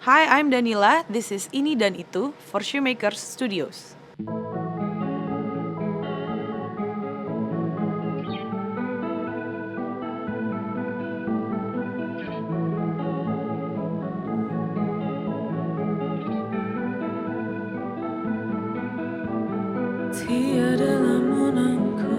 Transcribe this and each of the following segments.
Hi, I'm Danila. This is Ini dan Itu for Shoemakers Studios. Tiada lamunanku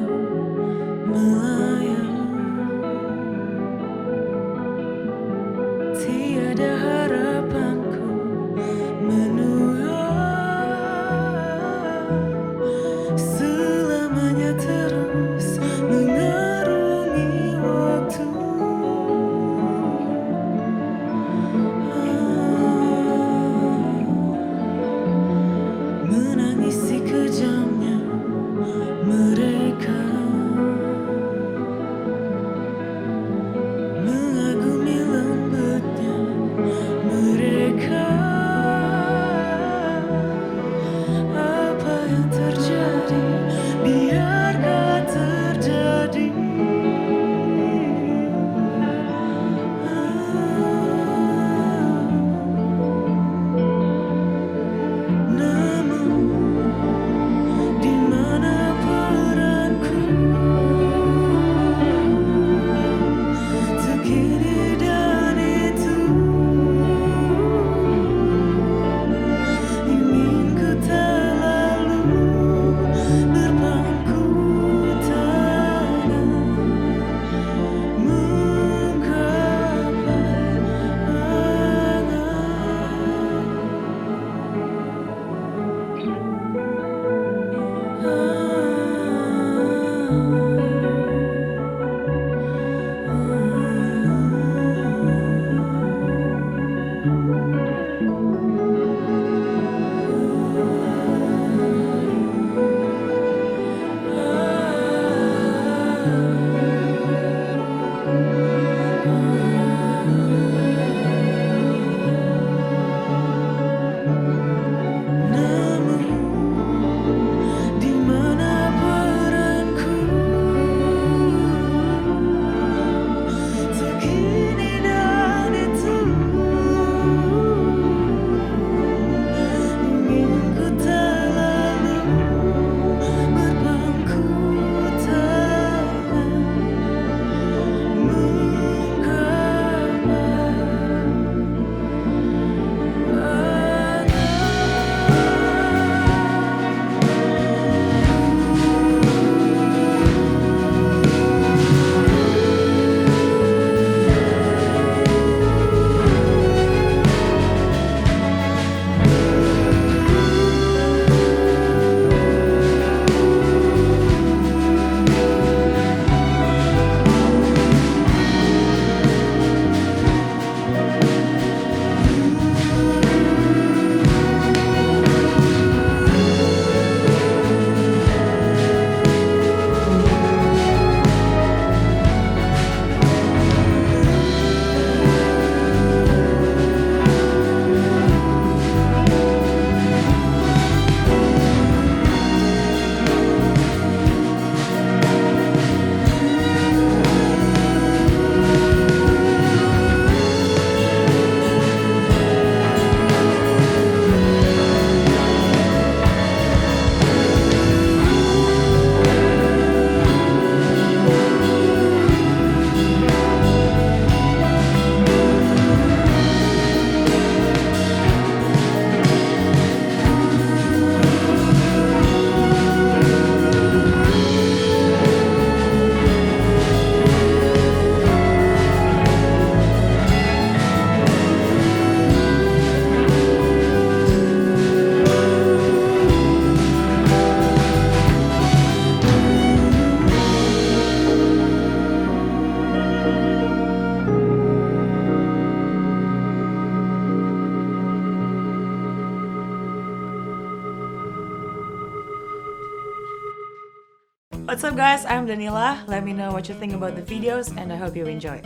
What's up guys, I'm Danila. Let me know what you think about the videos and I hope you enjoy.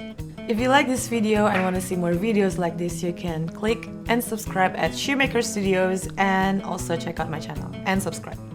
If you like this video and want to see more videos like this, you can click and subscribe at Shoemaker Studios and also check out my channel and subscribe.